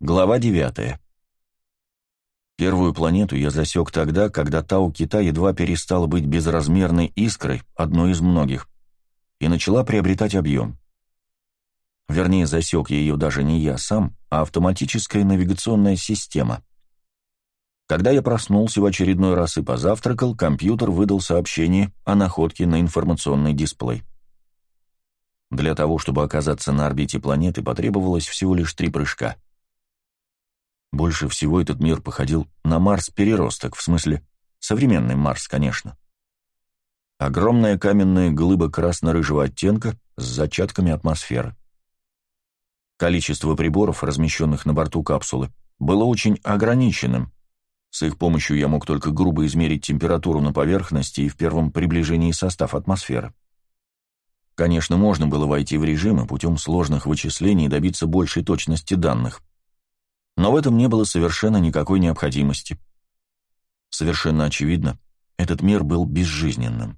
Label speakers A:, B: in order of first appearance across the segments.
A: Глава 9. Первую планету я засек тогда, когда Тау-Кита едва перестала быть безразмерной искрой, одной из многих, и начала приобретать объем. Вернее, засек ее даже не я сам, а автоматическая навигационная система. Когда я проснулся в очередной раз и позавтракал, компьютер выдал сообщение о находке на информационный дисплей. Для того, чтобы оказаться на орбите планеты, потребовалось всего лишь три прыжка — больше всего этот мир походил на Марс-переросток, в смысле, современный Марс, конечно. Огромная каменная глыба красно-рыжего оттенка с зачатками атмосферы. Количество приборов, размещенных на борту капсулы, было очень ограниченным. С их помощью я мог только грубо измерить температуру на поверхности и в первом приближении состав атмосферы. Конечно, можно было войти в режим и путем сложных вычислений добиться большей точности данных. Но в этом не было совершенно никакой необходимости. Совершенно очевидно, этот мир был безжизненным.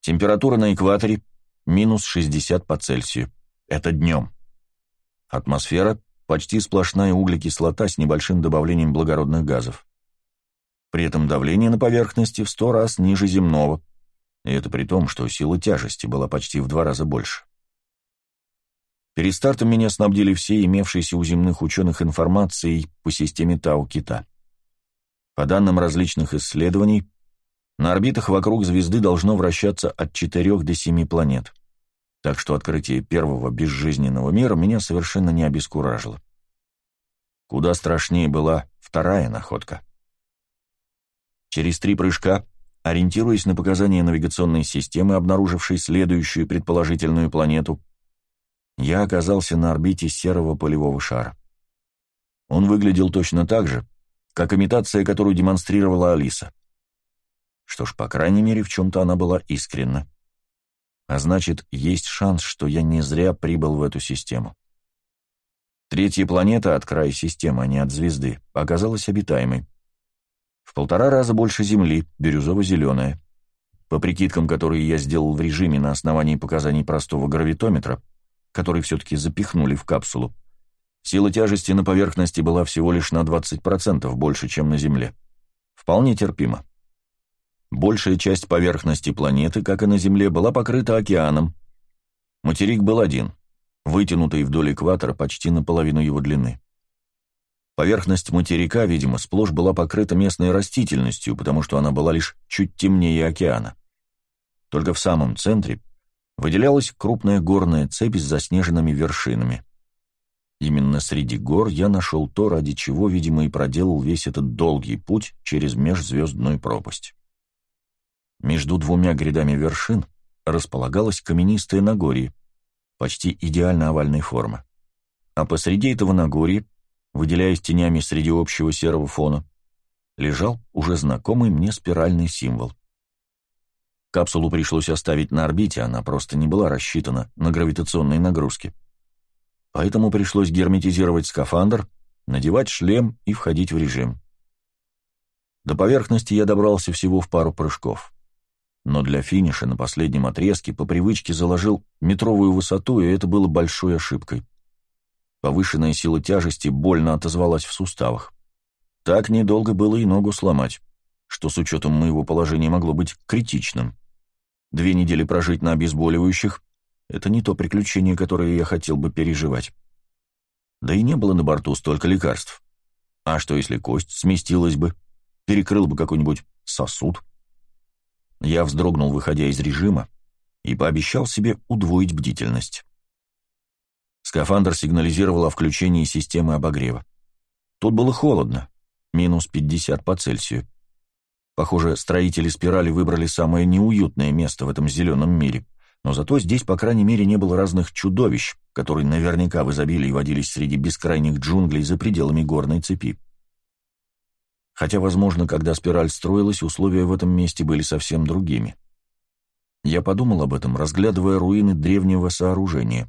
A: Температура на экваторе – минус 60 по Цельсию. Это днем. Атмосфера – почти сплошная углекислота с небольшим добавлением благородных газов. При этом давление на поверхности в сто раз ниже земного, и это при том, что сила тяжести была почти в два раза больше. Перед стартом меня снабдили все имевшиеся у земных ученых информацией по системе Тау-Кита. По данным различных исследований, на орбитах вокруг звезды должно вращаться от 4 до 7 планет. Так что открытие первого безжизненного мира меня совершенно не обескуражило. Куда страшнее была вторая находка. Через три прыжка, ориентируясь на показания навигационной системы, обнаружившей следующую предположительную планету, я оказался на орбите серого полевого шара. Он выглядел точно так же, как имитация, которую демонстрировала Алиса. Что ж, по крайней мере, в чем-то она была искренна. А значит, есть шанс, что я не зря прибыл в эту систему. Третья планета от края системы, а не от звезды, оказалась обитаемой. В полтора раза больше Земли, бирюзово-зеленая. По прикидкам, которые я сделал в режиме на основании показаний простого гравитометра, который все-таки запихнули в капсулу, сила тяжести на поверхности была всего лишь на 20% больше, чем на Земле. Вполне терпимо. Большая часть поверхности планеты, как и на Земле, была покрыта океаном. Материк был один, вытянутый вдоль экватора почти наполовину его длины. Поверхность материка, видимо, сплошь была покрыта местной растительностью, потому что она была лишь чуть темнее океана. Только в самом центре выделялась крупная горная цепь с заснеженными вершинами. Именно среди гор я нашел то, ради чего, видимо, и проделал весь этот долгий путь через межзвездную пропасть. Между двумя грядами вершин располагалось каменистое Нагорье, почти идеально овальной формы. А посреди этого Нагорья, выделяясь тенями среди общего серого фона, лежал уже знакомый мне спиральный символ — Капсулу пришлось оставить на орбите, она просто не была рассчитана на гравитационные нагрузки. Поэтому пришлось герметизировать скафандр, надевать шлем и входить в режим. До поверхности я добрался всего в пару прыжков. Но для финиша на последнем отрезке по привычке заложил метровую высоту, и это было большой ошибкой. Повышенная сила тяжести больно отозвалась в суставах. Так недолго было и ногу сломать, что с учетом моего положения могло быть критичным. Две недели прожить на обезболивающих — это не то приключение, которое я хотел бы переживать. Да и не было на борту столько лекарств. А что, если кость сместилась бы? Перекрыл бы какой-нибудь сосуд? Я вздрогнул, выходя из режима, и пообещал себе удвоить бдительность. Скафандр сигнализировал о включении системы обогрева. Тут было холодно, минус 50 по Цельсию. Похоже, строители спирали выбрали самое неуютное место в этом зеленом мире, но зато здесь, по крайней мере, не было разных чудовищ, которые наверняка в изобилии водились среди бескрайних джунглей за пределами горной цепи. Хотя, возможно, когда спираль строилась, условия в этом месте были совсем другими. Я подумал об этом, разглядывая руины древнего сооружения.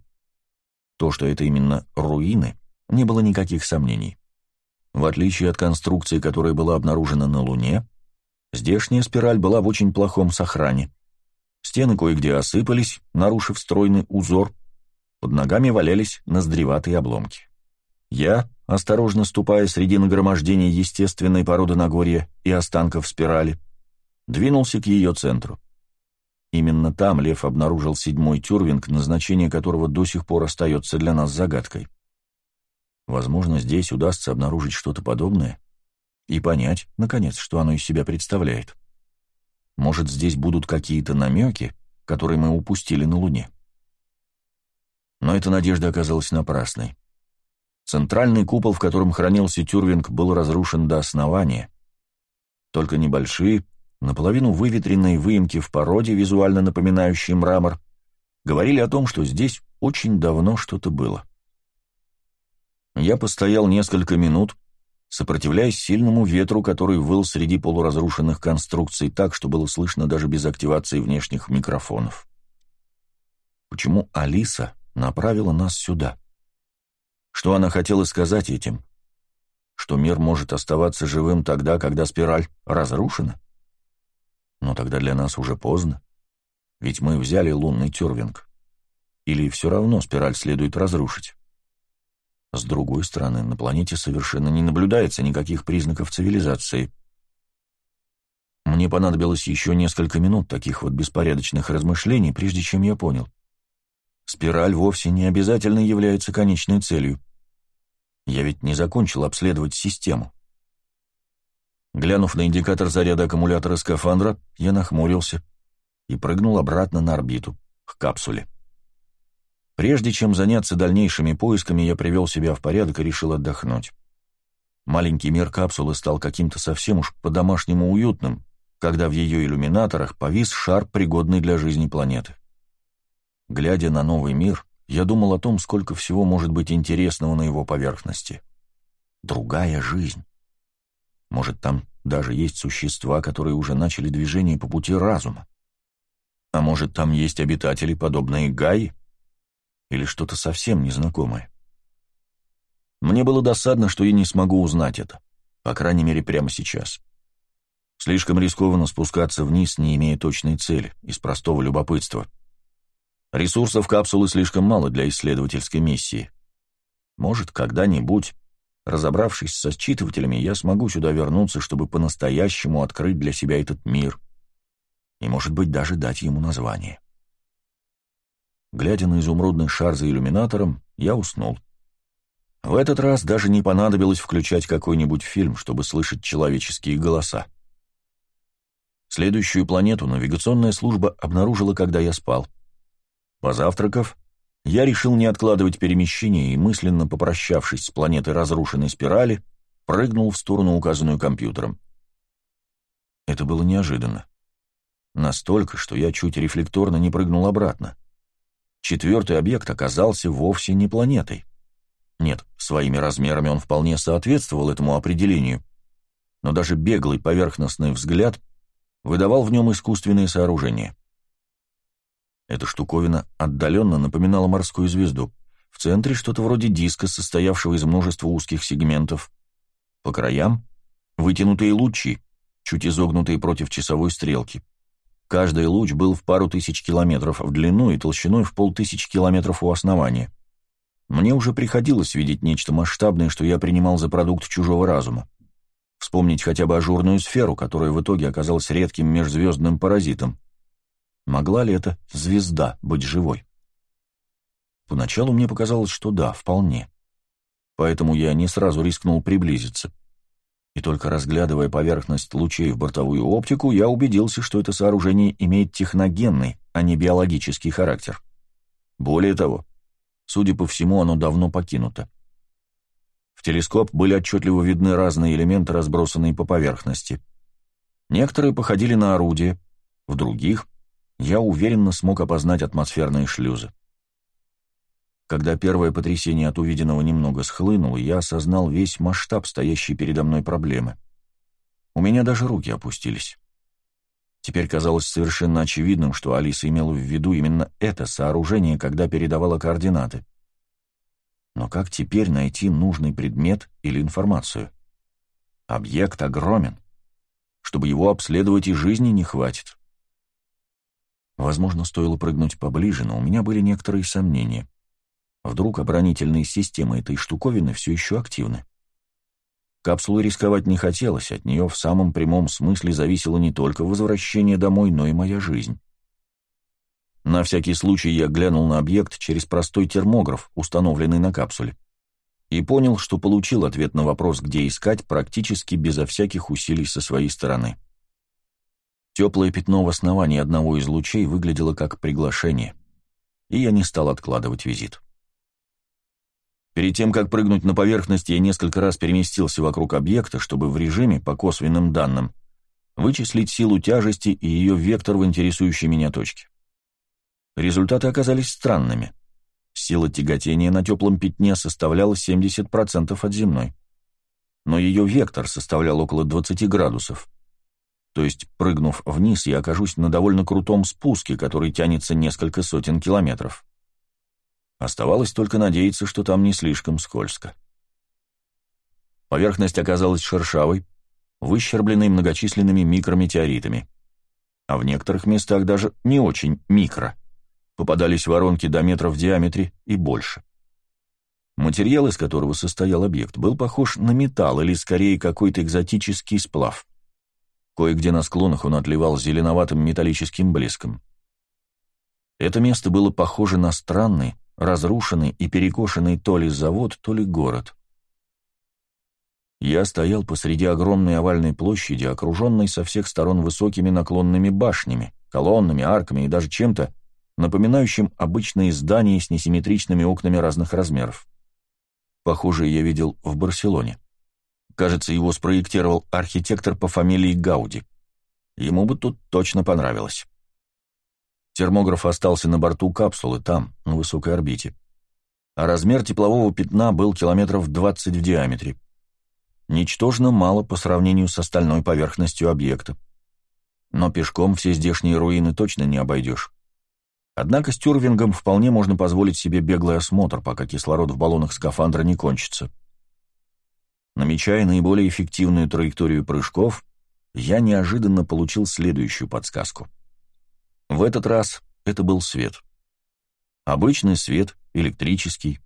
A: То, что это именно руины, не было никаких сомнений. В отличие от конструкции, которая была обнаружена на Луне, Здешняя спираль была в очень плохом сохране. Стены кое-где осыпались, нарушив стройный узор. Под ногами валялись ноздреватые обломки. Я, осторожно ступая среди нагромождений естественной породы Нагорья и останков спирали, двинулся к ее центру. Именно там Лев обнаружил седьмой тюрвинг, назначение которого до сих пор остается для нас загадкой. Возможно, здесь удастся обнаружить что-то подобное и понять, наконец, что оно из себя представляет. Может, здесь будут какие-то намеки, которые мы упустили на Луне. Но эта надежда оказалась напрасной. Центральный купол, в котором хранился Тюрвинг, был разрушен до основания. Только небольшие, наполовину выветренные выемки в породе, визуально напоминающие мрамор, говорили о том, что здесь очень давно что-то было. Я постоял несколько минут, сопротивляясь сильному ветру, который выл среди полуразрушенных конструкций так, что было слышно даже без активации внешних микрофонов. Почему Алиса направила нас сюда? Что она хотела сказать этим? Что мир может оставаться живым тогда, когда спираль разрушена? Но тогда для нас уже поздно. Ведь мы взяли лунный тюрвинг. Или все равно спираль следует разрушить? С другой стороны, на планете совершенно не наблюдается никаких признаков цивилизации. Мне понадобилось еще несколько минут таких вот беспорядочных размышлений, прежде чем я понял. Спираль вовсе не обязательно является конечной целью. Я ведь не закончил обследовать систему. Глянув на индикатор заряда аккумулятора скафандра, я нахмурился и прыгнул обратно на орбиту, к капсуле. Прежде чем заняться дальнейшими поисками, я привел себя в порядок и решил отдохнуть. Маленький мир капсулы стал каким-то совсем уж по-домашнему уютным, когда в ее иллюминаторах повис шар, пригодный для жизни планеты. Глядя на новый мир, я думал о том, сколько всего может быть интересного на его поверхности. Другая жизнь. Может, там даже есть существа, которые уже начали движение по пути разума. А может, там есть обитатели, подобные Гаи? Или что-то совсем незнакомое? Мне было досадно, что я не смогу узнать это, по крайней мере, прямо сейчас. Слишком рискованно спускаться вниз, не имея точной цели, из простого любопытства. Ресурсов капсулы слишком мало для исследовательской миссии. Может, когда-нибудь Разобравшись со считывателями, я смогу сюда вернуться, чтобы по-настоящему открыть для себя этот мир. И, может быть, даже дать ему название. Глядя на изумрудный шар за иллюминатором, я уснул. В этот раз даже не понадобилось включать какой-нибудь фильм, чтобы слышать человеческие голоса. Следующую планету навигационная служба обнаружила, когда я спал. Позавтракав, я решил не откладывать перемещение и, мысленно попрощавшись с планетой разрушенной спирали, прыгнул в сторону, указанную компьютером. Это было неожиданно. Настолько, что я чуть рефлекторно не прыгнул обратно. Четвертый объект оказался вовсе не планетой. Нет, своими размерами он вполне соответствовал этому определению, но даже беглый поверхностный взгляд выдавал в нем искусственные сооружения. Эта штуковина отдаленно напоминала морскую звезду. В центре что-то вроде диска, состоявшего из множества узких сегментов. По краям — вытянутые лучи, чуть изогнутые против часовой стрелки. Каждый луч был в пару тысяч километров в длину и толщиной в полтысячи километров у основания. Мне уже приходилось видеть нечто масштабное, что я принимал за продукт чужого разума. Вспомнить хотя бы ажурную сферу, которая в итоге оказалась редким межзвездным паразитом. Могла ли эта звезда быть живой? Поначалу мне показалось, что да, вполне. Поэтому я не сразу рискнул приблизиться. И только разглядывая поверхность лучей в бортовую оптику, я убедился, что это сооружение имеет техногенный, а не биологический характер. Более того, судя по всему, оно давно покинуто. В телескоп были отчетливо видны разные элементы, разбросанные по поверхности. Некоторые походили на орудия, в других я уверенно смог опознать атмосферные шлюзы. Когда первое потрясение от увиденного немного схлынуло, я осознал весь масштаб стоящей передо мной проблемы. У меня даже руки опустились. Теперь казалось совершенно очевидным, что Алиса имела в виду именно это сооружение, когда передавала координаты. Но как теперь найти нужный предмет или информацию? Объект огромен. Чтобы его обследовать и жизни не хватит. Возможно, стоило прыгнуть поближе, но у меня были некоторые сомнения. Вдруг оборонительные системы этой штуковины все еще активны. Капсулу рисковать не хотелось, от нее в самом прямом смысле зависело не только возвращение домой, но и моя жизнь. На всякий случай я глянул на объект через простой термограф, установленный на капсуле, и понял, что получил ответ на вопрос, где искать, практически безо всяких усилий со своей стороны. Теплое пятно в основании одного из лучей выглядело как приглашение, и я не стал откладывать визит. Перед тем, как прыгнуть на поверхность, я несколько раз переместился вокруг объекта, чтобы в режиме, по косвенным данным, вычислить силу тяжести и ее вектор в интересующей меня точке. Результаты оказались странными. Сила тяготения на теплом пятне составляла 70% от земной. Но ее вектор составлял около 20 градусов. То есть, прыгнув вниз, я окажусь на довольно крутом спуске, который тянется несколько сотен километров. Оставалось только надеяться, что там не слишком скользко. Поверхность оказалась шершавой, выщербленной многочисленными микрометеоритами. А в некоторых местах даже не очень микро. Попадались воронки до метров в диаметре и больше. Материал, из которого состоял объект, был похож на металл или скорее какой-то экзотический сплав. Кое-где на склонах он отливал зеленоватым металлическим блеском. Это место было похоже на странный, разрушенный и перекошенный то ли завод, то ли город. Я стоял посреди огромной овальной площади, окруженной со всех сторон высокими наклонными башнями, колоннами, арками и даже чем-то, напоминающим обычные здания с несимметричными окнами разных размеров. Похожее я видел в Барселоне. Кажется, его спроектировал архитектор по фамилии Гауди. Ему бы тут точно понравилось. Термограф остался на борту капсулы, там, на высокой орбите. А размер теплового пятна был километров 20 в диаметре. Ничтожно мало по сравнению с остальной поверхностью объекта. Но пешком все здешние руины точно не обойдешь. Однако с тюрвингом вполне можно позволить себе беглый осмотр, пока кислород в баллонах скафандра не кончится. Намечая наиболее эффективную траекторию прыжков, я неожиданно получил следующую подсказку — в этот раз это был свет. Обычный свет, электрический.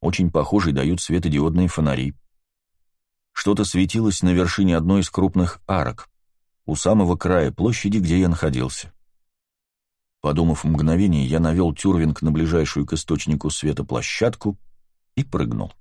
A: Очень похожий дают светодиодные фонари. Что-то светилось на вершине одной из крупных арок, у самого края площади, где я находился. Подумав мгновение, я навел тюрвинг на ближайшую к источнику света площадку и прыгнул.